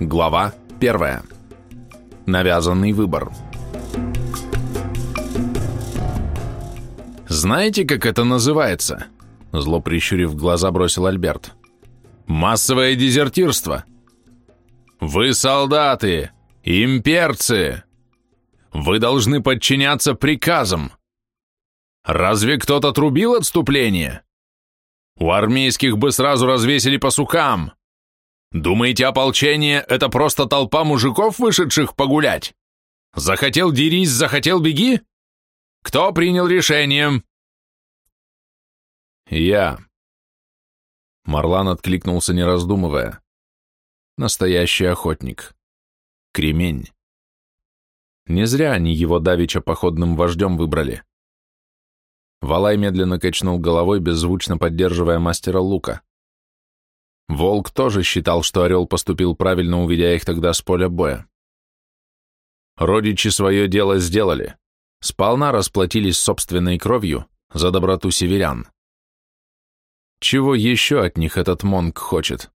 Глава 1. Навязанный выбор. «Знаете, как это называется?» Зло прищурив глаза, бросил Альберт. «Массовое дезертирство! Вы солдаты! Имперцы! Вы должны подчиняться приказам! Разве кто-то трубил отступление? У армейских бы сразу развесили по сукам! Думаете, ополчение — это просто толпа мужиков, вышедших погулять? Захотел — дерись, захотел — беги? Кто принял решение?» «Я». Марлан откликнулся, не раздумывая. Настоящий охотник. Кремень. Не зря они его давеча походным вождем выбрали. Валай медленно качнул головой, беззвучно поддерживая мастера лука. Волк тоже считал, что Орел поступил правильно, увидя их тогда с поля боя. Родичи свое дело сделали. Сполна расплатились собственной кровью за доброту северян. Чего еще от них этот Монг хочет?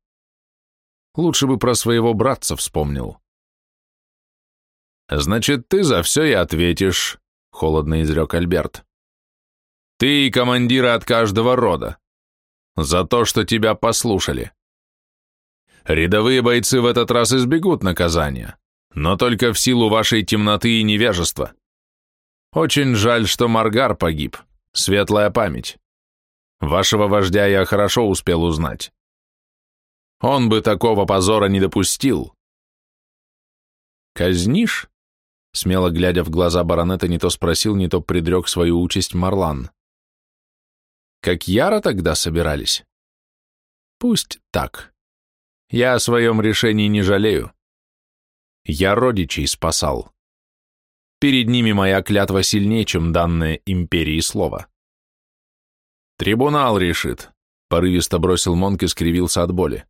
Лучше бы про своего братца вспомнил. «Значит, ты за все и ответишь», — холодно изрек Альберт. «Ты и командиры от каждого рода. За то, что тебя послушали. Рядовые бойцы в этот раз избегут наказания, но только в силу вашей темноты и невежества. Очень жаль, что Маргар погиб. Светлая память. Вашего вождя я хорошо успел узнать. Он бы такого позора не допустил. Казнишь? Смело глядя в глаза баронета, не то спросил, не то предрек свою участь Марлан. Как яро тогда собирались? Пусть так. Я о своем решении не жалею. Я родичей спасал. Перед ними моя клятва сильнее, чем данное империи слово. Трибунал решит, порывисто бросил Монк и скривился от боли.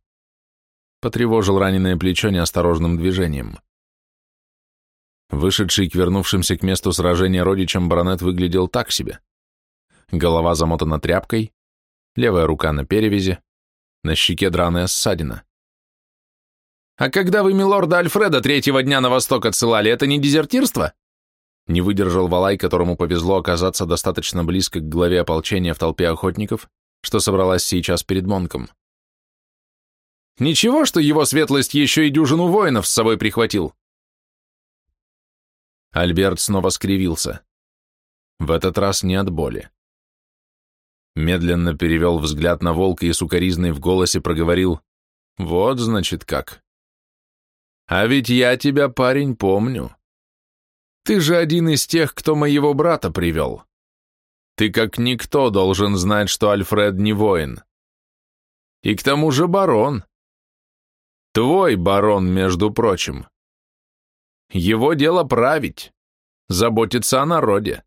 Потревожил раненое плечо неосторожным движением. Вышедший к вернувшимся к месту сражения родичам баронет выглядел так себе. Голова замотана тряпкой, левая рука на перевязи, на щеке драная ссадина. «А когда вы милорда Альфреда третьего дня на восток отсылали, это не дезертирство?» Не выдержал Валай, которому повезло оказаться достаточно близко к главе ополчения в толпе охотников, что собралась сейчас перед Монком. «Ничего, что его светлость еще и дюжину воинов с собой прихватил?» Альберт снова скривился. В этот раз не от боли. Медленно перевел взгляд на волка и сукоризной в голосе проговорил «Вот, значит, как». А ведь я тебя, парень, помню. Ты же один из тех, кто моего брата привел. Ты как никто должен знать, что Альфред не воин. И к тому же барон. Твой барон, между прочим. Его дело править, заботиться о народе.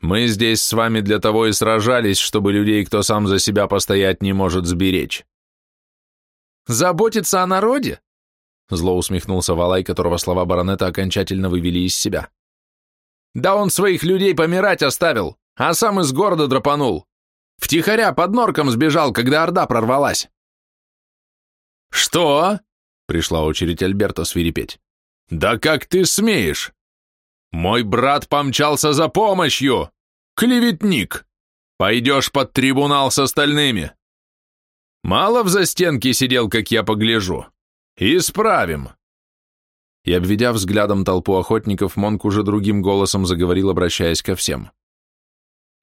Мы здесь с вами для того и сражались, чтобы людей, кто сам за себя постоять не может, сберечь. Заботиться о народе? Зло усмехнулся Валай, которого слова баронета окончательно вывели из себя. «Да он своих людей помирать оставил, а сам из города драпанул. Втихаря под норком сбежал, когда орда прорвалась». «Что?» — пришла очередь Альберта свирепеть. «Да как ты смеешь? Мой брат помчался за помощью! Клеветник! Пойдешь под трибунал с остальными!» Мало в застенке сидел, как я погляжу. «Исправим!» И, обведя взглядом толпу охотников, Монк уже другим голосом заговорил, обращаясь ко всем.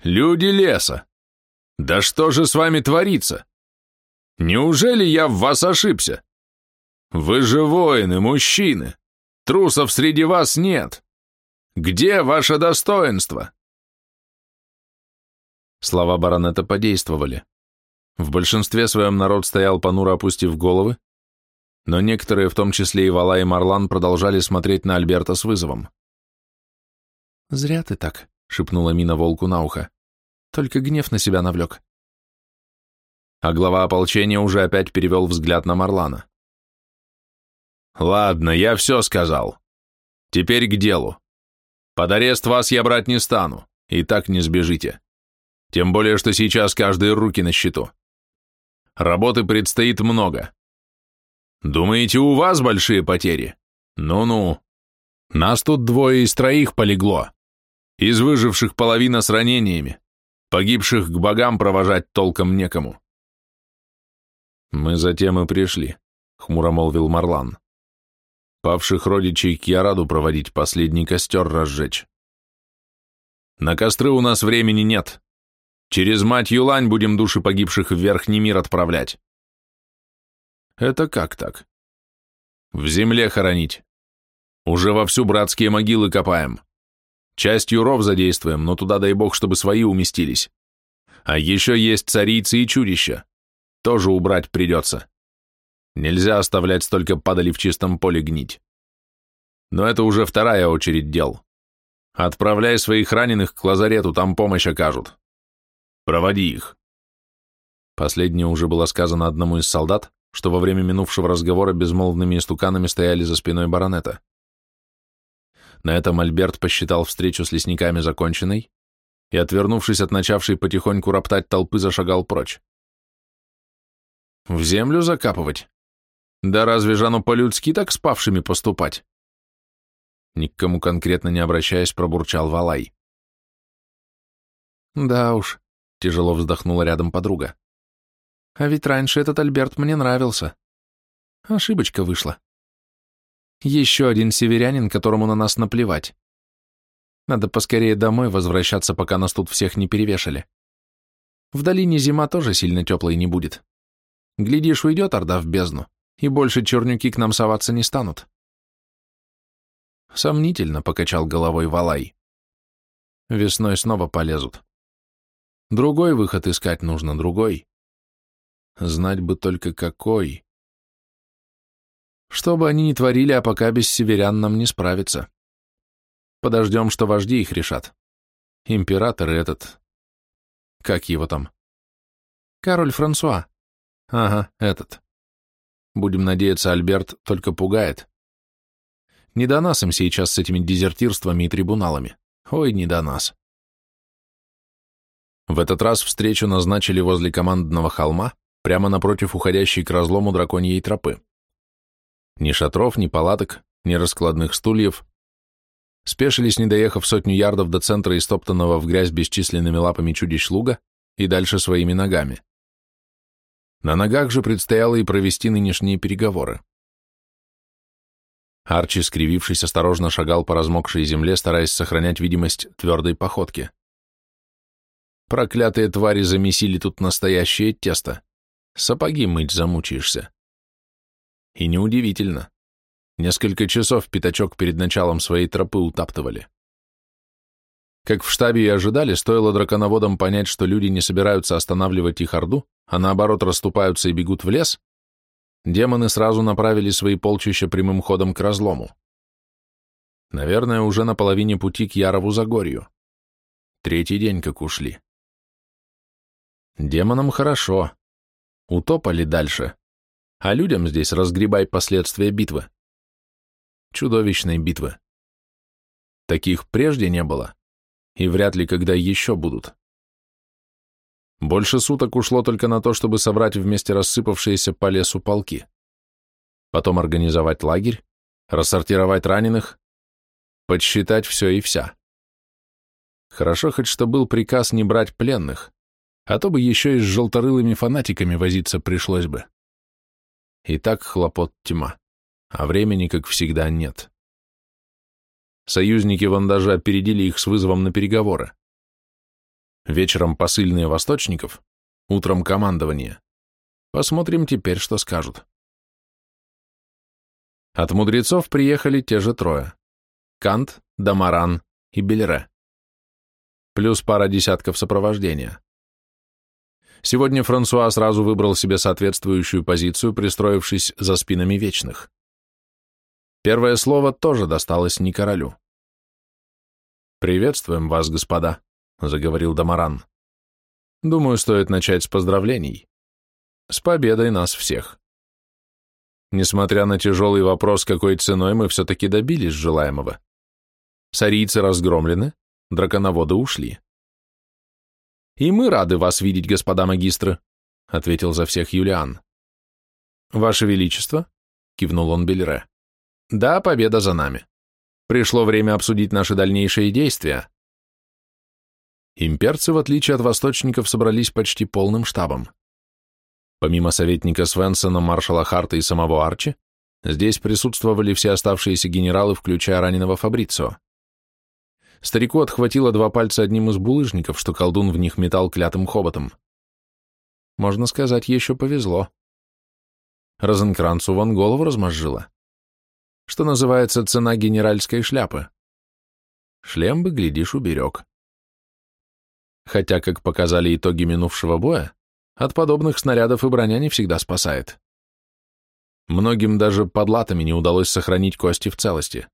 «Люди леса! Да что же с вами творится? Неужели я в вас ошибся? Вы же воины, мужчины! Трусов среди вас нет! Где ваше достоинство?» Слова баронета подействовали. В большинстве своем народ стоял понуро опустив головы, но некоторые, в том числе и Вала и Марлан, продолжали смотреть на Альберта с вызовом. «Зря ты так», — шепнула Мина волку на ухо. «Только гнев на себя навлек». А глава ополчения уже опять перевел взгляд на Марлана. «Ладно, я все сказал. Теперь к делу. Под арест вас я брать не стану, и так не сбежите. Тем более, что сейчас каждые руки на счету. Работы предстоит много. Думаете, у вас большие потери? Ну-ну. Нас тут двое из троих полегло. Из выживших половина с ранениями. Погибших к богам провожать толком некому. Мы затем и пришли, хмуро молвил Марлан. Павших родичей к Яраду проводить, последний костер разжечь. На костры у нас времени нет. Через мать Юлань будем души погибших в Верхний мир отправлять. Это как так? В земле хоронить. Уже вовсю братские могилы копаем. Частью ров задействуем, но туда дай бог, чтобы свои уместились. А еще есть царицы и чудища. Тоже убрать придется. Нельзя оставлять столько падали в чистом поле гнить. Но это уже вторая очередь дел. Отправляй своих раненых к лазарету, там помощь окажут. Проводи их. Последнее уже было сказано одному из солдат, что во время минувшего разговора безмолвными истуканами стояли за спиной баронета. На этом Альберт посчитал встречу с лесниками законченной и, отвернувшись от начавшей потихоньку роптать толпы, зашагал прочь. В землю закапывать? Да разве оно по-людски так с павшими поступать? Ни к кому конкретно не обращаясь, пробурчал Валай. Да уж, тяжело вздохнула рядом подруга. А ведь раньше этот Альберт мне нравился. Ошибочка вышла. Еще один северянин, которому на нас наплевать. Надо поскорее домой возвращаться, пока нас тут всех не перевешали. В долине зима тоже сильно теплой не будет. Глядишь, уйдет Орда в бездну, и больше чернюки к нам соваться не станут. Сомнительно покачал головой Валай. Весной снова полезут. Другой выход искать нужно, другой. Знать бы только какой. Что бы они ни творили, а пока без северян нам не справиться. Подождем, что вожди их решат. Император этот... Как его там? Король Франсуа. Ага, этот. Будем надеяться, Альберт только пугает. Не до нас им сейчас с этими дезертирствами и трибуналами. Ой, не до нас. В этот раз встречу назначили возле командного холма, прямо напротив уходящей к разлому драконьей тропы. Ни шатров, ни палаток, ни раскладных стульев. Спешились, не доехав сотню ярдов до центра истоптанного в грязь бесчисленными лапами чудищ луга и дальше своими ногами. На ногах же предстояло и провести нынешние переговоры. Арчи, скривившись, осторожно шагал по размокшей земле, стараясь сохранять видимость твердой походки. Проклятые твари замесили тут настоящее тесто. Сапоги мыть замучаешься. И неудивительно. Несколько часов пятачок перед началом своей тропы утаптывали. Как в штабе и ожидали, стоило драконоводам понять, что люди не собираются останавливать их орду, а наоборот расступаются и бегут в лес, демоны сразу направили свои полчища прямым ходом к разлому. Наверное, уже на половине пути к Ярову Загорью. Третий день как ушли. Демонам хорошо. Утопали дальше а людям здесь разгребай последствия битвы. Чудовищной битвы. Таких прежде не было, и вряд ли когда еще будут. Больше суток ушло только на то, чтобы собрать вместе рассыпавшиеся по лесу полки. Потом организовать лагерь, рассортировать раненых, подсчитать все и вся. Хорошо хоть что был приказ не брать пленных, а то бы еще и с желторылыми фанатиками возиться пришлось бы. И так хлопот тьма, а времени, как всегда, нет. Союзники вон даже опередили их с вызовом на переговоры. Вечером посыльные восточников, утром командование. Посмотрим теперь, что скажут. От мудрецов приехали те же трое. Кант, Дамаран и Бельре. Плюс пара десятков сопровождения. Сегодня Франсуа сразу выбрал себе соответствующую позицию, пристроившись за спинами вечных. Первое слово тоже досталось не королю. «Приветствуем вас, господа», — заговорил Дамаран. «Думаю, стоит начать с поздравлений. С победой нас всех. Несмотря на тяжелый вопрос, какой ценой мы все-таки добились желаемого. Сарийцы разгромлены, драконоводы ушли. «И мы рады вас видеть, господа магистры», — ответил за всех Юлиан. «Ваше Величество, кивнул он Бельре. Да, победа за нами. Пришло время обсудить наши дальнейшие действия. Имперцы, в отличие от восточников, собрались почти полным штабом. Помимо советника Свенсона, маршала Харта и самого Арчи, здесь присутствовали все оставшиеся генералы, включая раненого Фабрицио. Старику отхватило два пальца одним из булыжников, что колдун в них метал клятым хоботом. Можно сказать, еще повезло. Розенкранцу вон голову размозжило. Что называется, цена генеральской шляпы. Шлем бы, глядишь, уберег. Хотя, как показали итоги минувшего боя, от подобных снарядов и броня не всегда спасает. Многим даже под латами не удалось сохранить кости в целости.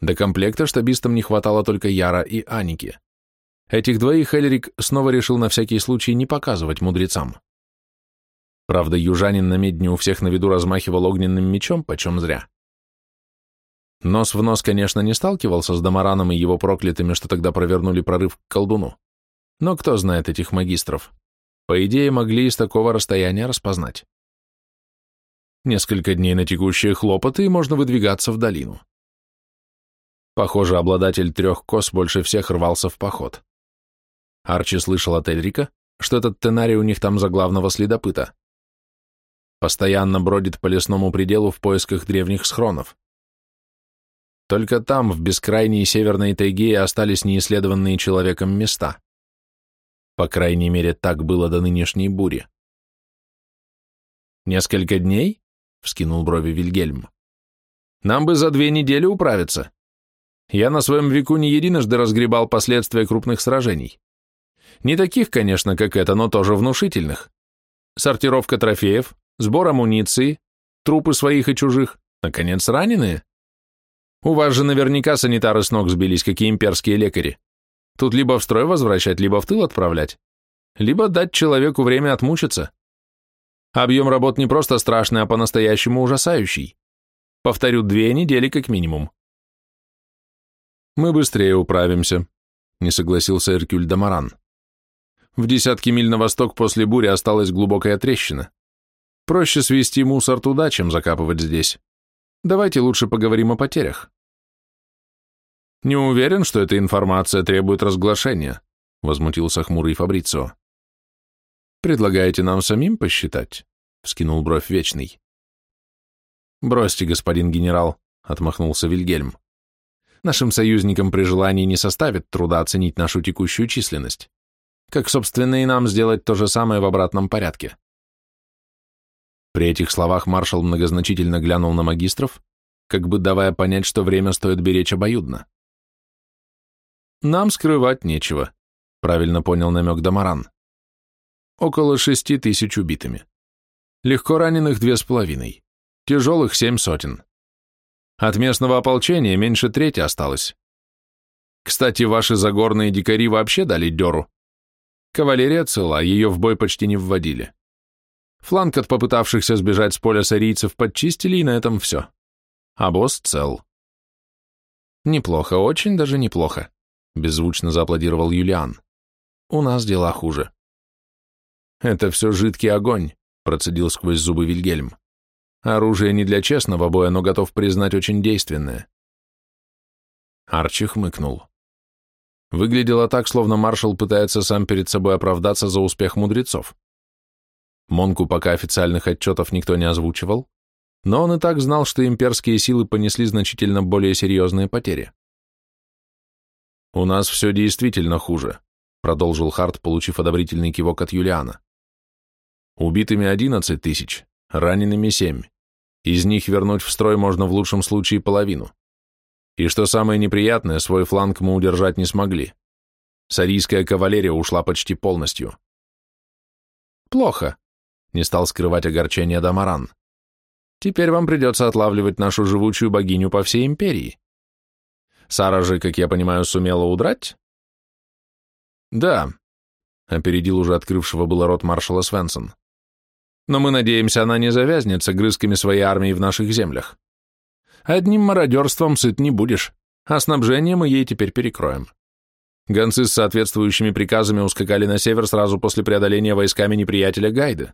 До комплекта штабистам не хватало только Яра и Аники. Этих двоих Эльрик снова решил на всякий случай не показывать мудрецам. Правда, южанин на медне у всех на виду размахивал огненным мечом, почем зря. Нос в нос, конечно, не сталкивался с Дамараном и его проклятыми, что тогда провернули прорыв к колдуну. Но кто знает этих магистров? По идее, могли из такого расстояния распознать. Несколько дней на текущие хлопоты, и можно выдвигаться в долину. Похоже, обладатель трех кос больше всех рвался в поход. Арчи слышал от Эльрика, что этот тенарий у них там за главного следопыта. Постоянно бродит по лесному пределу в поисках древних схронов. Только там, в бескрайней северной тайге, остались неисследованные человеком места. По крайней мере, так было до нынешней бури. «Несколько дней?» — вскинул брови Вильгельм. «Нам бы за две недели управиться. Я на своем веку не единожды разгребал последствия крупных сражений. Не таких, конечно, как это, но тоже внушительных. Сортировка трофеев, сбор амуниции, трупы своих и чужих, наконец, раненые. У вас же наверняка санитары с ног сбились, какие имперские лекари. Тут либо в строй возвращать, либо в тыл отправлять, либо дать человеку время отмучиться. Объем работ не просто страшный, а по-настоящему ужасающий. Повторю, две недели как минимум. Мы быстрее управимся, не согласился Эркюль Дамаран. В десятки миль на восток после бури осталась глубокая трещина. Проще свести мусор туда, чем закапывать здесь. Давайте лучше поговорим о потерях. Не уверен, что эта информация требует разглашения, возмутился хмурый Фабрицио. Предлагаете нам самим посчитать? Вскинул бровь Вечный. Бросьте, господин генерал, отмахнулся Вильгельм. Нашим союзникам при желании не составит труда оценить нашу текущую численность. Как, собственно, и нам сделать то же самое в обратном порядке. При этих словах маршал многозначительно глянул на магистров, как бы давая понять, что время стоит беречь обоюдно. «Нам скрывать нечего», — правильно понял намек Дамаран. «Около шести тысяч убитыми. Легко раненых две с половиной, тяжелых семь сотен. От местного ополчения меньше трети осталось. Кстати, ваши загорные дикари вообще дали дёру. Кавалерия цела, ее в бой почти не вводили. Фланг от попытавшихся сбежать с поля сарийцев подчистили, и на этом все. А босс цел. Неплохо, очень даже неплохо, беззвучно зааплодировал Юлиан. У нас дела хуже. Это все жидкий огонь, процедил сквозь зубы Вильгельм. Оружие не для честного боя, но готов признать очень действенное. Арчи хмыкнул. Выглядело так, словно маршал пытается сам перед собой оправдаться за успех мудрецов. Монку пока официальных отчетов никто не озвучивал, но он и так знал, что имперские силы понесли значительно более серьезные потери. «У нас все действительно хуже», — продолжил Харт, получив одобрительный кивок от Юлиана. «Убитыми одиннадцать тысяч, ранеными семь. Из них вернуть в строй можно в лучшем случае половину. И что самое неприятное, свой фланг мы удержать не смогли. Сарийская кавалерия ушла почти полностью. Плохо, не стал скрывать огорчение Дамаран. Теперь вам придется отлавливать нашу живучую богиню по всей империи. Сара же, как я понимаю, сумела удрать? Да, опередил уже открывшего было рот маршала Свенсон. Но мы надеемся, она не завязнется грызками своей армии в наших землях. Одним мародерством сыт не будешь, а снабжение мы ей теперь перекроем. Гонцы с соответствующими приказами ускакали на север сразу после преодоления войсками неприятеля Гайды.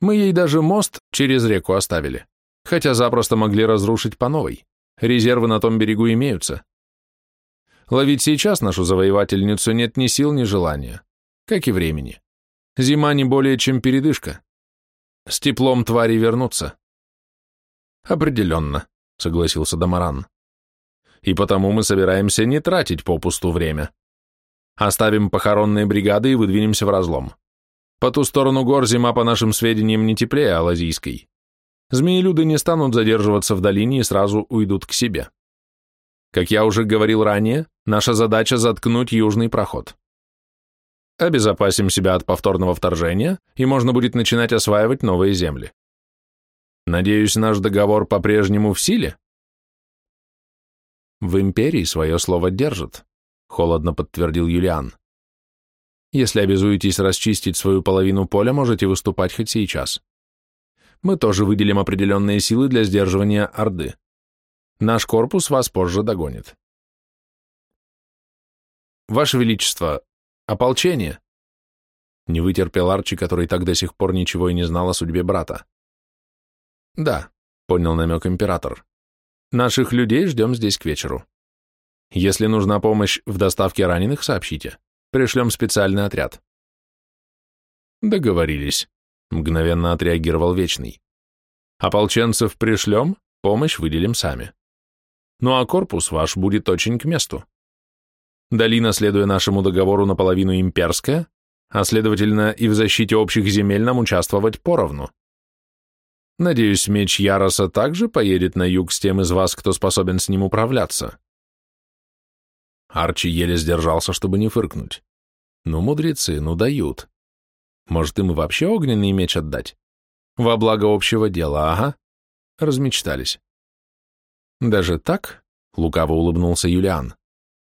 Мы ей даже мост через реку оставили, хотя запросто могли разрушить по новой. Резервы на том берегу имеются. Ловить сейчас нашу завоевательницу нет ни сил, ни желания, как и времени. Зима не более чем передышка. С теплом твари вернутся. Определенно, согласился Дамаран. И потому мы собираемся не тратить попусту время. Оставим похоронные бригады и выдвинемся в разлом. По ту сторону гор зима, по нашим сведениям, не теплее Алазийской. Змеелюды не станут задерживаться в долине и сразу уйдут к себе. Как я уже говорил ранее, наша задача заткнуть южный проход. Обезопасим себя от повторного вторжения, и можно будет начинать осваивать новые земли. Надеюсь, наш договор по-прежнему в силе? В империи свое слово держат, холодно подтвердил Юлиан. Если обязуетесь расчистить свою половину поля, можете выступать хоть сейчас. Мы тоже выделим определенные силы для сдерживания Орды. Наш корпус вас позже догонит. Ваше Величество, ополчение. Не вытерпел Арчи, который так до сих пор ничего и не знал о судьбе брата. Да, понял намек император. Наших людей ждем здесь к вечеру. Если нужна помощь в доставке раненых, сообщите. Пришлем специальный отряд. Договорились, мгновенно отреагировал Вечный. Ополченцев пришлем, помощь выделим сами. Ну а корпус ваш будет очень к месту. Долина, следуя нашему договору, наполовину имперская, а следовательно и в защите общих земель нам участвовать поровну. Надеюсь, меч Яроса также поедет на юг с тем из вас, кто способен с ним управляться. Арчи еле сдержался, чтобы не фыркнуть. Ну, мудрецы, ну дают. Может, им вообще огненный меч отдать? Во благо общего дела, ага. Размечтались. Даже так? Лукаво улыбнулся Юлиан.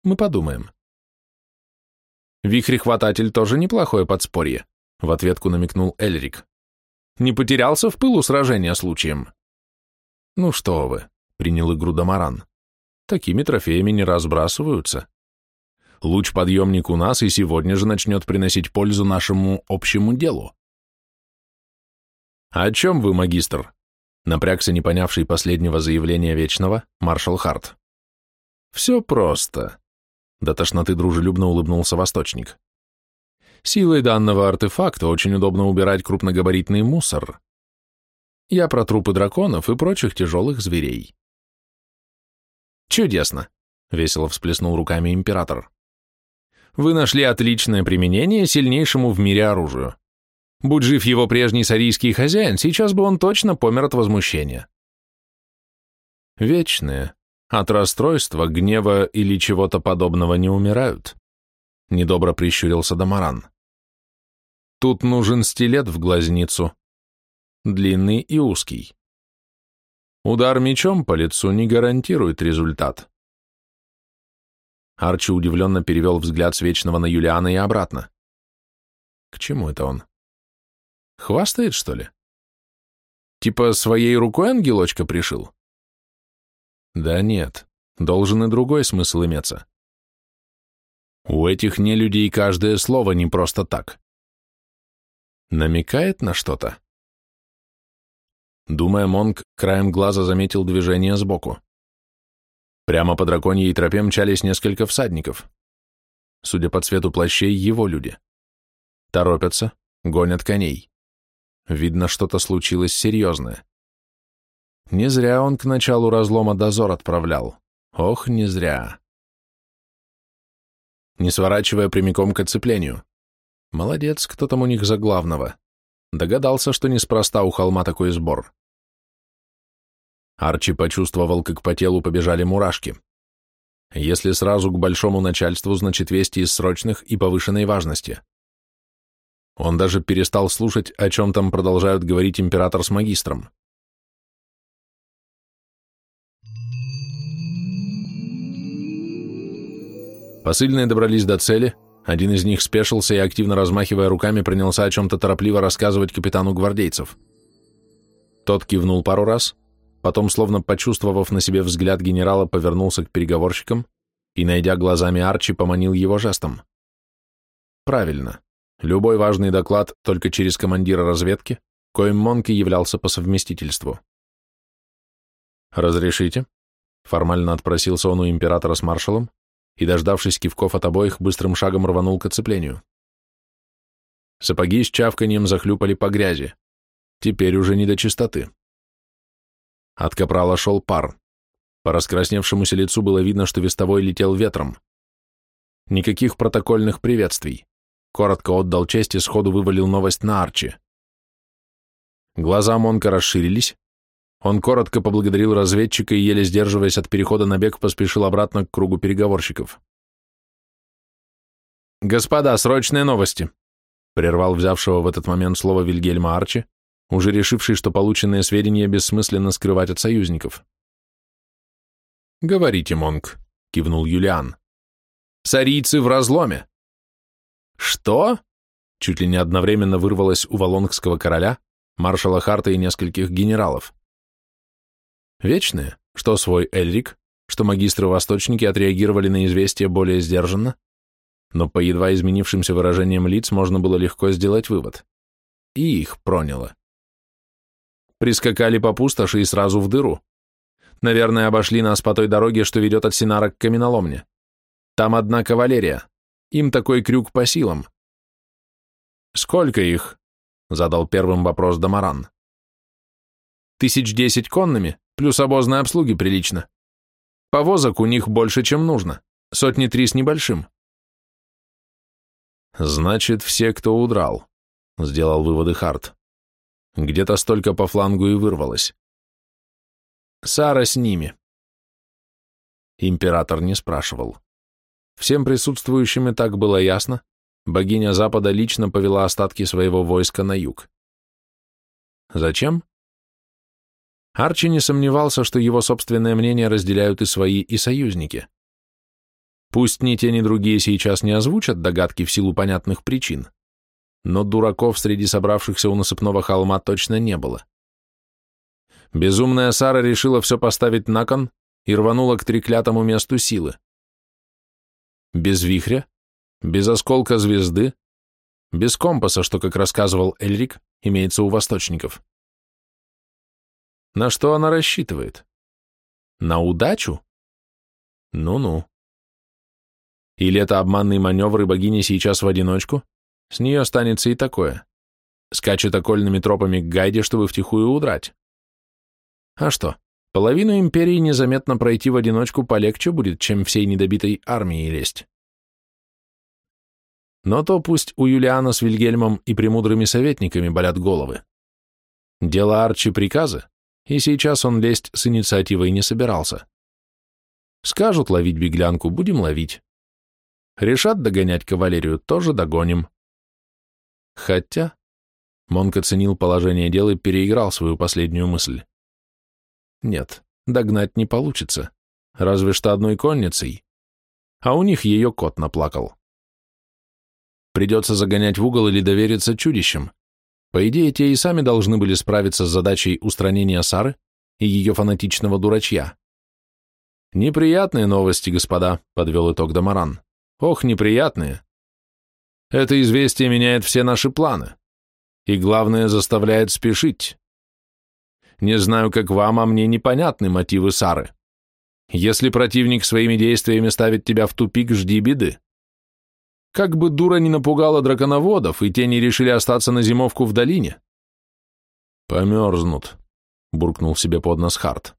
Мы подумаем. Вихрехвататель тоже неплохое подспорье, в ответку намекнул Эльрик. Не потерялся в пылу сражения случаем? Ну что вы, принял игру Дамаран. Такими трофеями не разбрасываются. Луч-подъемник у нас и сегодня же начнет приносить пользу нашему общему делу. «О чем вы, магистр?» — напрягся не понявший последнего заявления Вечного маршал Харт. «Все просто», — до тошноты дружелюбно улыбнулся Восточник. «Силой данного артефакта очень удобно убирать крупногабаритный мусор. Я про трупы драконов и прочих тяжелых зверей. «Чудесно!» — весело всплеснул руками император. «Вы нашли отличное применение сильнейшему в мире оружию. Будь жив его прежний сарийский хозяин, сейчас бы он точно помер от возмущения». «Вечные, от расстройства, гнева или чего-то подобного не умирают», — недобро прищурился Дамаран. «Тут нужен стилет в глазницу, длинный и узкий. Удар мечом по лицу не гарантирует результат. Арчи удивленно перевел взгляд с Вечного на Юлиана и обратно. К чему это он? Хвастает, что ли? Типа своей рукой ангелочка пришил? Да нет, должен и другой смысл иметься. У этих нелюдей каждое слово не просто так. Намекает на что-то? Думая, Монг краем глаза заметил движение сбоку. Прямо по драконьей тропе мчались несколько всадников. Судя по цвету плащей, его люди. Торопятся, гонят коней. Видно, что-то случилось серьезное. Не зря он к началу разлома дозор отправлял. Ох, не зря. Не сворачивая прямиком к оцеплению. Молодец, кто там у них за главного. Догадался, что неспроста у холма такой сбор. Арчи почувствовал, как по телу побежали мурашки. Если сразу к большому начальству, значит вести из срочных и повышенной важности. Он даже перестал слушать, о чем там продолжают говорить император с магистром. Посыльные добрались до цели, один из них спешился и, активно размахивая руками, принялся о чем-то торопливо рассказывать капитану гвардейцев. Тот кивнул пару раз, потом, словно почувствовав на себе взгляд генерала, повернулся к переговорщикам и, найдя глазами Арчи, поманил его жестом. Правильно. Любой важный доклад только через командира разведки, коим Монки являлся по совместительству. «Разрешите?» — формально отпросился он у императора с маршалом и, дождавшись кивков от обоих, быстрым шагом рванул к оцеплению. Сапоги с чавканием захлюпали по грязи. Теперь уже не до чистоты. От капрала шел пар. По раскрасневшемуся лицу было видно, что вестовой летел ветром. Никаких протокольных приветствий. Коротко отдал честь и сходу вывалил новость на Арчи. Глаза Монка расширились. Он коротко поблагодарил разведчика и, еле сдерживаясь от перехода на бег, поспешил обратно к кругу переговорщиков. «Господа, срочные новости!» прервал взявшего в этот момент слово Вильгельма Арчи, уже решивший, что полученные сведения бессмысленно скрывать от союзников. «Говорите, Монк», — кивнул Юлиан. «Сарийцы в разломе!» «Что?» — чуть ли не одновременно вырвалось у Волонгского короля, маршала Харта и нескольких генералов. Вечные, что свой Эльрик, что магистры-восточники отреагировали на известие более сдержанно, но по едва изменившимся выражениям лиц можно было легко сделать вывод. И их проняло. Прискакали по пустоши и сразу в дыру. Наверное, обошли нас по той дороге, что ведет от Синара к каменоломне. Там одна кавалерия. Им такой крюк по силам. «Сколько их?» — задал первым вопрос Дамаран. «Тысяч десять конными, плюс обозной обслуги прилично. Повозок у них больше, чем нужно, сотни три с небольшим». «Значит, все, кто удрал», — сделал выводы Харт. Где-то столько по флангу и вырвалось. Сара с ними. Император не спрашивал. Всем присутствующим и так было ясно, богиня Запада лично повела остатки своего войска на юг. Зачем? Арчи не сомневался, что его собственное мнение разделяют и свои, и союзники. Пусть ни те, ни другие сейчас не озвучат догадки в силу понятных причин, но дураков среди собравшихся у насыпного холма точно не было. Безумная Сара решила все поставить на кон и рванула к треклятому месту силы. Без вихря, без осколка звезды, без компаса, что, как рассказывал Эльрик, имеется у восточников. На что она рассчитывает? На удачу? Ну-ну. Или это обманный маневр, и богиня сейчас в одиночку? С нее останется и такое. Скачет окольными тропами к Гайде, чтобы втихую удрать. А что, половину империи незаметно пройти в одиночку полегче будет, чем всей недобитой армии лезть. Но то пусть у Юлиана с Вильгельмом и премудрыми советниками болят головы. Дело Арчи приказы, и сейчас он лезть с инициативой не собирался. Скажут ловить беглянку, будем ловить. Решат догонять кавалерию, тоже догоним. Хотя... Монк оценил положение дел и переиграл свою последнюю мысль. Нет, догнать не получится, разве что одной конницей. А у них ее кот наплакал. Придется загонять в угол или довериться чудищам. По идее, те и сами должны были справиться с задачей устранения Сары и ее фанатичного дурачья. «Неприятные новости, господа», — подвел итог Дамаран. Ох, неприятные. Это известие меняет все наши планы. И главное, заставляет спешить. Не знаю, как вам, а мне непонятны мотивы Сары. Если противник своими действиями ставит тебя в тупик, жди беды. Как бы дура не напугала драконоводов, и те не решили остаться на зимовку в долине. Померзнут, буркнул себе под нос Харт.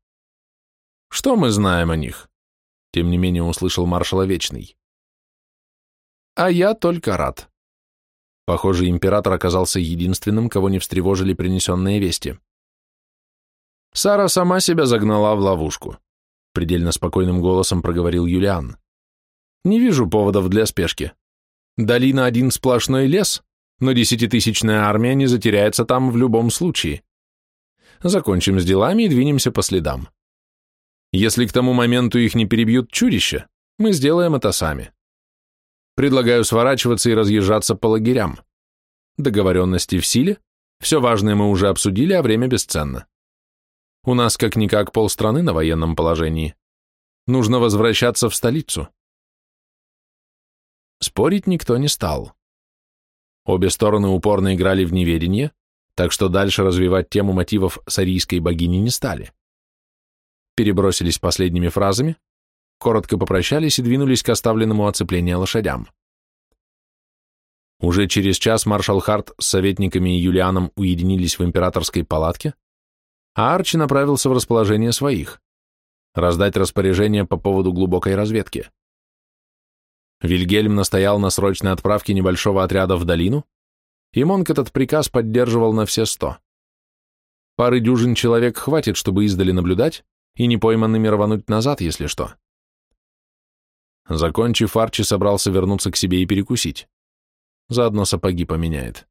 Что мы знаем о них? Тем не менее услышал маршала Вечный. А я только рад. Похоже, император оказался единственным, кого не встревожили принесенные вести. Сара сама себя загнала в ловушку, предельно спокойным голосом проговорил Юлиан. Не вижу поводов для спешки. Долина один сплошной лес, но десятитысячная армия не затеряется там в любом случае. Закончим с делами и двинемся по следам. Если к тому моменту их не перебьют чудища, мы сделаем это сами. Предлагаю сворачиваться и разъезжаться по лагерям. Договоренности в силе, все важное мы уже обсудили, а время бесценно. У нас как-никак полстраны на военном положении. Нужно возвращаться в столицу. Спорить никто не стал. Обе стороны упорно играли в неведение, так что дальше развивать тему мотивов сарийской богини не стали. Перебросились последними фразами, коротко попрощались и двинулись к оставленному оцепление лошадям. Уже через час маршал Харт с советниками и Юлианом уединились в императорской палатке, а Арчи направился в расположение своих, раздать распоряжение по поводу глубокой разведки. Вильгельм настоял на срочной отправке небольшого отряда в долину, и Монк этот приказ поддерживал на все сто. Пары дюжин человек хватит, чтобы издали наблюдать и непойманными рвануть назад, если что. Закончив, Арчи собрался вернуться к себе и перекусить. Заодно сапоги поменяет.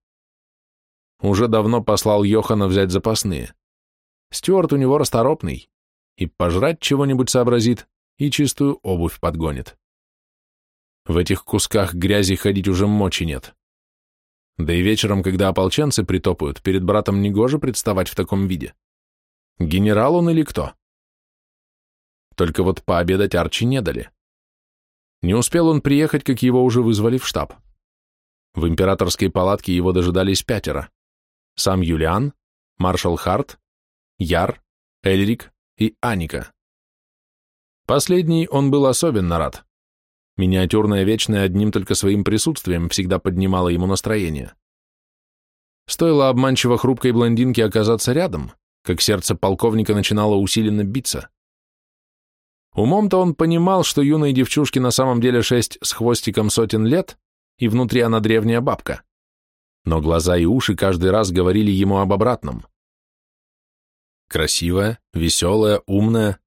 Уже давно послал Йохана взять запасные. Стюарт у него расторопный, и пожрать чего-нибудь сообразит, и чистую обувь подгонит. В этих кусках грязи ходить уже мочи нет. Да и вечером, когда ополченцы притопают, перед братом негоже представать в таком виде. Генерал он или кто? Только вот пообедать Арчи не дали. Не успел он приехать, как его уже вызвали в штаб. В императорской палатке его дожидались пятеро. Сам Юлиан, маршал Харт, Яр, Эльрик и Аника. Последний он был особенно рад. Миниатюрная вечная одним только своим присутствием всегда поднимала ему настроение. Стоило обманчиво хрупкой блондинке оказаться рядом, как сердце полковника начинало усиленно биться. Умом-то он понимал, что юной девчушке на самом деле шесть с хвостиком сотен лет, и внутри она древняя бабка. Но глаза и уши каждый раз говорили ему об обратном. Красивая, веселая, умная,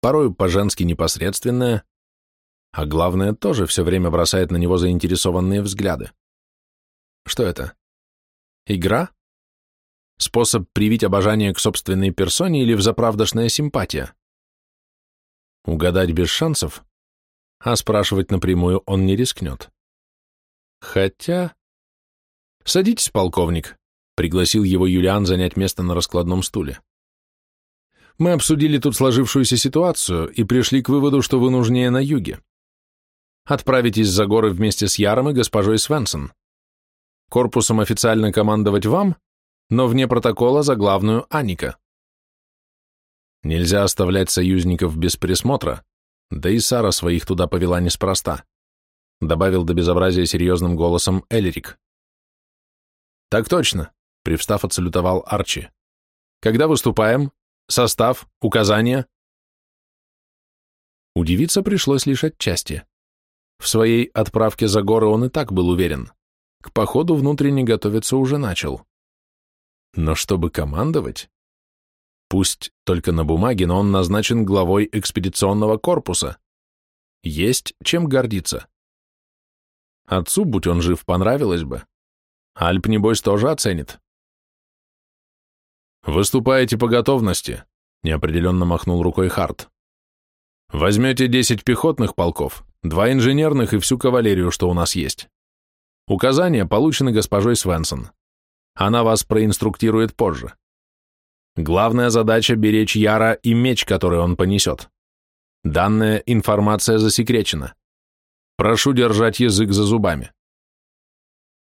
порой по-женски непосредственная, а главное, тоже все время бросает на него заинтересованные взгляды. Что это? Игра? Способ привить обожание к собственной персоне или взаправдошная симпатия? Угадать без шансов, а спрашивать напрямую он не рискнет. Хотя... «Садитесь, полковник», — пригласил его Юлиан занять место на раскладном стуле. «Мы обсудили тут сложившуюся ситуацию и пришли к выводу, что вы нужнее на юге. Отправитесь за горы вместе с Яром и госпожой Свенсон. Корпусом официально командовать вам, но вне протокола за главную Аника. Нельзя оставлять союзников без присмотра, да и Сара своих туда повела неспроста добавил до безобразия серьезным голосом Эльрик. Так точно, привстав, отсалютовал Арчи. Когда выступаем? Состав? Указания? Удивиться пришлось лишь отчасти. В своей отправке за горы он и так был уверен. К походу внутренне готовиться уже начал. Но чтобы командовать? Пусть только на бумаге, но он назначен главой экспедиционного корпуса. Есть чем гордиться. Отцу, будь он жив, понравилось бы. Альп, небось, тоже оценит. «Выступаете по готовности», — неопределенно махнул рукой Харт. «Возьмете десять пехотных полков, два инженерных и всю кавалерию, что у нас есть. Указания получены госпожой Свенсон. Она вас проинструктирует позже. Главная задача — беречь Яра и меч, который он понесет. Данная информация засекречена. Прошу держать язык за зубами.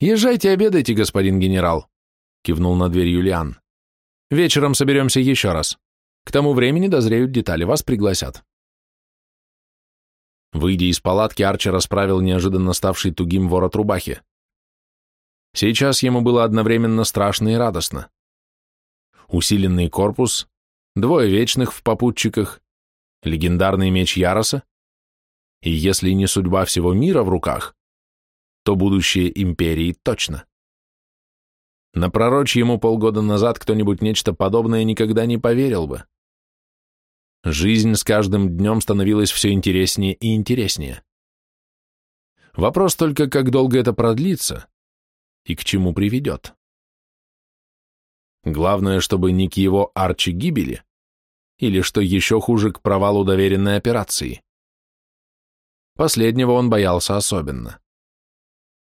Езжайте обедайте, господин генерал, кивнул на дверь Юлиан. Вечером соберемся еще раз. К тому времени дозреют детали, вас пригласят. Выйдя из палатки, Арчер расправил неожиданно ставший тугим ворот рубахи. Сейчас ему было одновременно страшно и радостно. Усиленный корпус, двое вечных в попутчиках, легендарный меч Яроса, и если не судьба всего мира в руках, то будущее империи точно. Напророчь ему полгода назад кто-нибудь нечто подобное никогда не поверил бы. Жизнь с каждым днем становилась все интереснее и интереснее. Вопрос только, как долго это продлится и к чему приведет. Главное, чтобы не к его арчи гибели, или, что еще хуже, к провалу доверенной операции. Последнего он боялся особенно.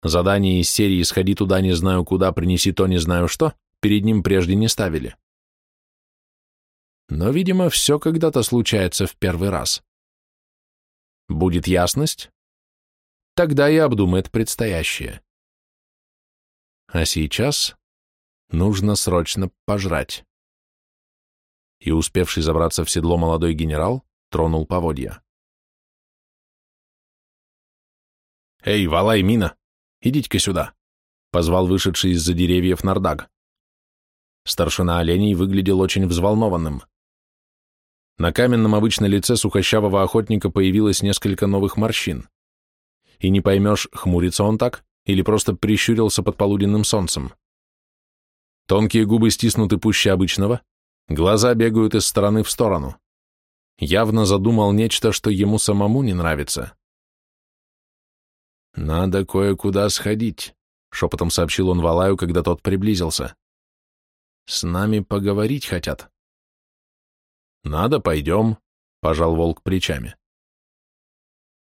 Задание из серии «Сходи туда, не знаю куда, принеси то, не знаю что» перед ним прежде не ставили. Но, видимо, все когда-то случается в первый раз. Будет ясность? Тогда и обдумает предстоящее. А сейчас Нужно срочно пожрать. И успевший забраться в седло молодой генерал тронул поводья. «Эй, Валай, Мина, идите-ка сюда!» — позвал вышедший из-за деревьев Нардаг. Старшина оленей выглядел очень взволнованным. На каменном обычно лице сухощавого охотника появилось несколько новых морщин. И не поймешь, хмурится он так или просто прищурился под полуденным солнцем. Тонкие губы стиснуты пуще обычного, глаза бегают из стороны в сторону. Явно задумал нечто, что ему самому не нравится. «Надо кое-куда сходить», — шепотом сообщил он Валаю, когда тот приблизился. «С нами поговорить хотят». «Надо, пойдем», — пожал волк плечами.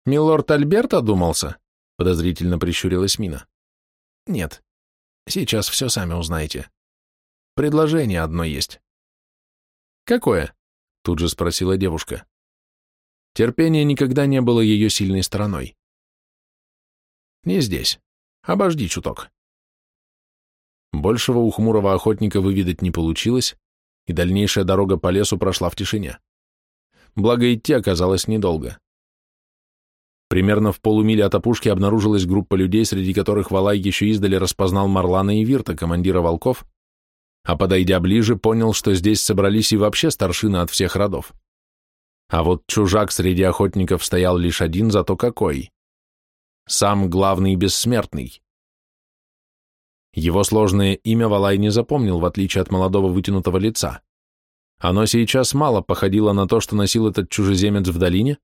«Милорд Альберт одумался?» — подозрительно прищурилась Мина. «Нет. Сейчас все сами узнаете. Предложение одно есть». «Какое?» — тут же спросила девушка. Терпение никогда не было ее сильной стороной. «Не здесь. Обожди чуток». Большего у хмурого охотника выведать не получилось, и дальнейшая дорога по лесу прошла в тишине. Благо идти оказалось недолго. Примерно в полумиле от опушки обнаружилась группа людей, среди которых Валай еще издали распознал Марлана и Вирта, командира волков, а подойдя ближе, понял, что здесь собрались и вообще старшины от всех родов. А вот чужак среди охотников стоял лишь один, зато какой. Сам главный бессмертный. Его сложное имя Валай не запомнил, в отличие от молодого вытянутого лица. Оно сейчас мало походило на то, что носил этот чужеземец в долине,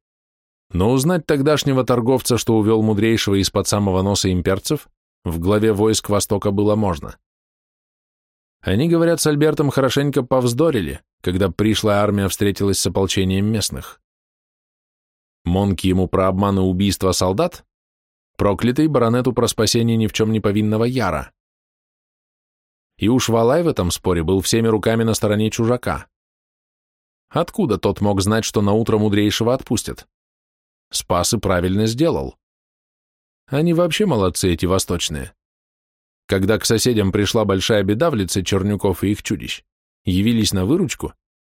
но узнать тогдашнего торговца, что увел мудрейшего из-под самого носа имперцев, в главе войск Востока было можно. Они, говорят, с Альбертом хорошенько повздорили, когда пришлая армия встретилась с ополчением местных. Монки ему про обман и убийство солдат, проклятый баронету про спасение ни в чем не повинного Яра. И уж Валай в этом споре был всеми руками на стороне чужака. Откуда тот мог знать, что на утро мудрейшего отпустят? Спас и правильно сделал. Они вообще молодцы, эти восточные. Когда к соседям пришла большая беда в лице Чернюков и их чудищ, явились на выручку,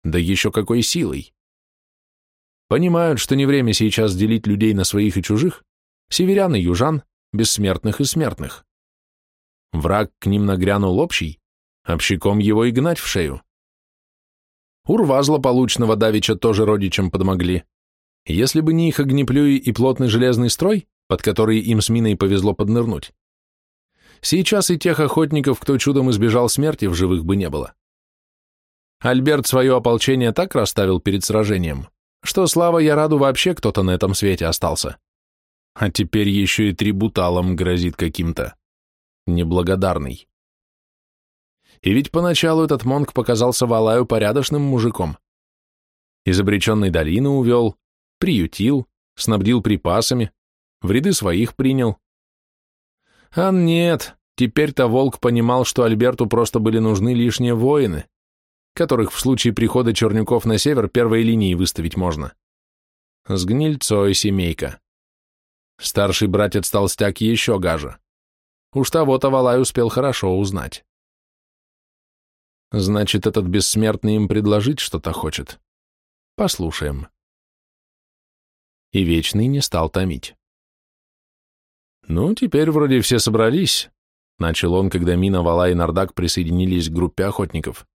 да еще какой силой. Понимают, что не время сейчас делить людей на своих и чужих, северян и южан, бессмертных и смертных. Враг к ним нагрянул общий, общиком его и гнать в шею. Урва злополучного давича тоже родичам подмогли. Если бы не их огнеплюи и плотный железный строй, под который им с миной повезло поднырнуть, сейчас и тех охотников, кто чудом избежал смерти, в живых бы не было. Альберт свое ополчение так расставил перед сражением, что, слава я раду, вообще кто-то на этом свете остался. А теперь еще и трибуталом грозит каким-то неблагодарный. И ведь поначалу этот монг показался Валаю порядочным мужиком. Из обреченной долины увел, приютил, снабдил припасами, в ряды своих принял. А нет, теперь-то Волк понимал, что Альберту просто были нужны лишние воины, которых в случае прихода чернюков на север первой линии выставить можно. С гнильцой семейка. Старший братец Толстяк еще гаже. Уж того-то Валай успел хорошо узнать. Значит, этот бессмертный им предложить что-то хочет. Послушаем. И Вечный не стал томить. Ну, теперь вроде все собрались, начал он, когда Мина, Вала и Нардак присоединились к группе охотников.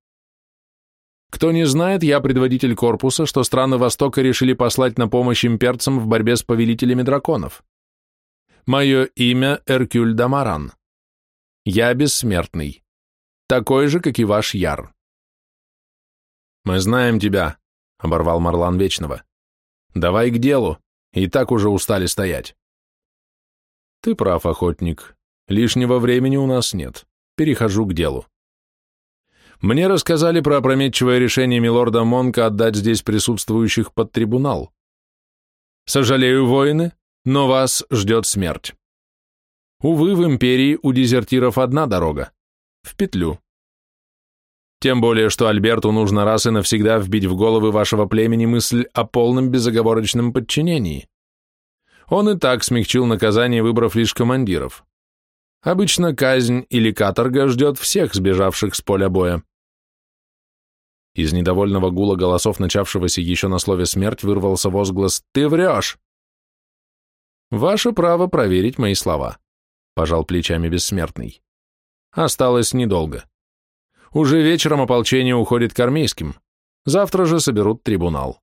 Кто не знает, я предводитель корпуса, что страны Востока решили послать на помощь имперцам в борьбе с повелителями драконов. Мое имя Эркюль Дамаран. Я бессмертный. Такой же, как и ваш Яр. Мы знаем тебя, оборвал Марлан Вечного. Давай к делу, и так уже устали стоять. Ты прав, охотник. Лишнего времени у нас нет. Перехожу к делу. Мне рассказали про опрометчивое решение милорда Монка отдать здесь присутствующих под трибунал. Сожалею, воины, но вас ждет смерть. Увы, в империи у дезертиров одна дорога – в петлю. Тем более, что Альберту нужно раз и навсегда вбить в головы вашего племени мысль о полном безоговорочном подчинении. Он и так смягчил наказание, выбрав лишь командиров. Обычно казнь или каторга ждет всех сбежавших с поля боя. Из недовольного гула голосов, начавшегося еще на слове «смерть», вырвался возглас «Ты врешь!» «Ваше право проверить мои слова», — пожал плечами бессмертный. «Осталось недолго. Уже вечером ополчение уходит к армейским. Завтра же соберут трибунал.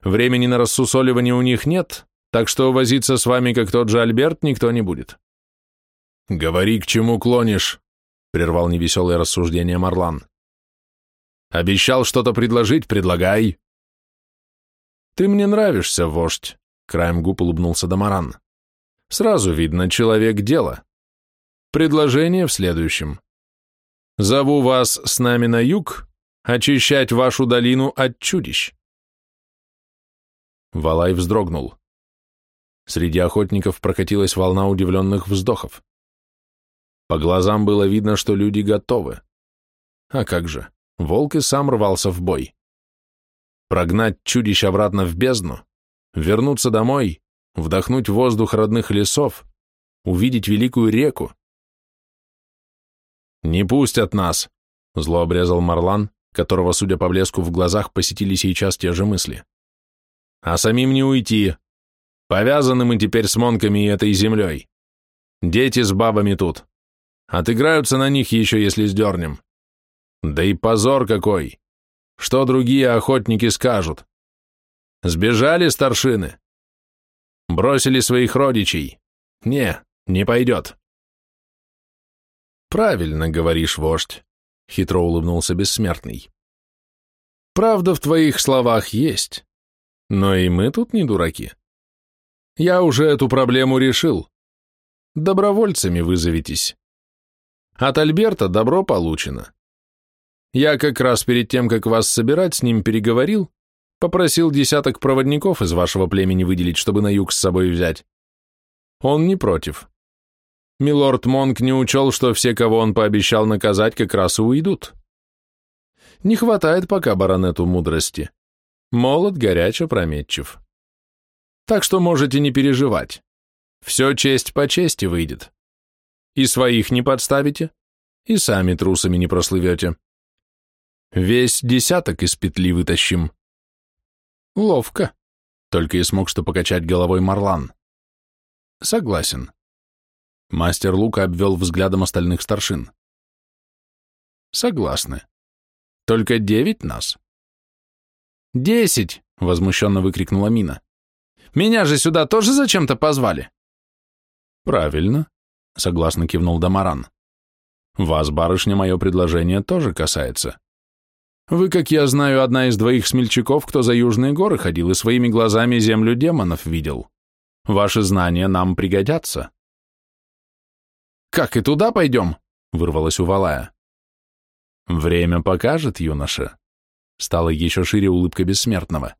Времени на рассусоливание у них нет, так что возиться с вами, как тот же Альберт, никто не будет». «Говори, к чему клонишь», — прервал невеселое рассуждение Марлан. Обещал что-то предложить, предлагай. Ты мне нравишься, вождь, краем губ улыбнулся Дамаран. Сразу видно, человек дела. Предложение в следующем. Зову вас с нами на юг, очищать вашу долину от чудищ. Валай вздрогнул. Среди охотников прокатилась волна удивленных вздохов. По глазам было видно, что люди готовы. А как же? волк и сам рвался в бой. Прогнать чудищ обратно в бездну, вернуться домой, вдохнуть воздух родных лесов, увидеть великую реку. «Не пустят нас!» — зло обрезал Марлан, которого, судя по блеску в глазах, посетили сейчас те же мысли. «А самим не уйти. Повязаны мы теперь с монками и этой землей. Дети с бабами тут. Отыграются на них еще, если сдернем. Да и позор какой! Что другие охотники скажут? Сбежали старшины? Бросили своих родичей? Не, не пойдет. Правильно говоришь, вождь, хитро улыбнулся бессмертный. Правда в твоих словах есть, но и мы тут не дураки. Я уже эту проблему решил. Добровольцами вызоветесь. От Альберта добро получено. Я как раз перед тем, как вас собирать, с ним переговорил, попросил десяток проводников из вашего племени выделить, чтобы на юг с собой взять. Он не против. Милорд Монк не учел, что все, кого он пообещал наказать, как раз и уйдут. Не хватает пока баронету мудрости. Молод, горяч, опрометчив. Так что можете не переживать. Все честь по чести выйдет. И своих не подставите, и сами трусами не прослывете. Весь десяток из петли вытащим. Ловко. Только и смог что покачать головой Марлан. Согласен. Мастер Лука обвел взглядом остальных старшин. Согласны. Только девять нас. Десять! Возмущенно выкрикнула Мина. Меня же сюда тоже зачем-то позвали. Правильно, согласно кивнул Дамаран. Вас, барышня, мое предложение тоже касается. Вы, как я знаю, одна из двоих смельчаков, кто за южные горы ходил и своими глазами землю демонов видел. Ваши знания нам пригодятся. Как и туда пойдем? Вырвалась у Валая. Время покажет, юноша. Стала еще шире улыбка бессмертного.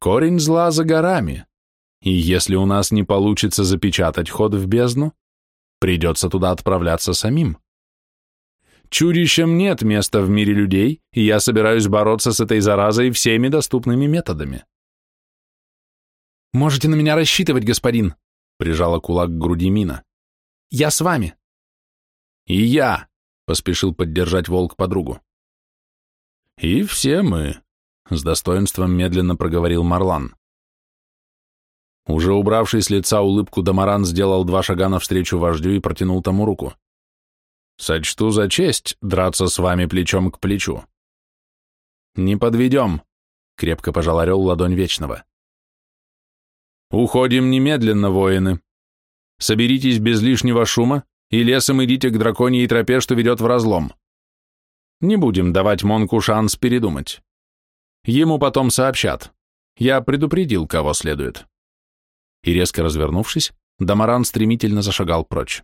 Корень зла за горами, и если у нас не получится запечатать ход в бездну, придется туда отправляться самим. Чудищам нет места в мире людей, и я собираюсь бороться с этой заразой всеми доступными методами. «Можете на меня рассчитывать, господин», — прижала кулак к груди Мина. «Я с вами». «И я», — поспешил поддержать волк подругу. «И все мы», — с достоинством медленно проговорил Марлан. Уже убравший с лица улыбку, Дамаран сделал два шага навстречу вождю и протянул тому руку. Сочту за честь драться с вами плечом к плечу. Не подведем, крепко пожал орел ладонь Вечного. Уходим немедленно, воины. Соберитесь без лишнего шума и лесом идите к драконьей тропе, что ведет в разлом. Не будем давать Монку шанс передумать. Ему потом сообщат. Я предупредил, кого следует. И резко развернувшись, Дамаран стремительно зашагал прочь.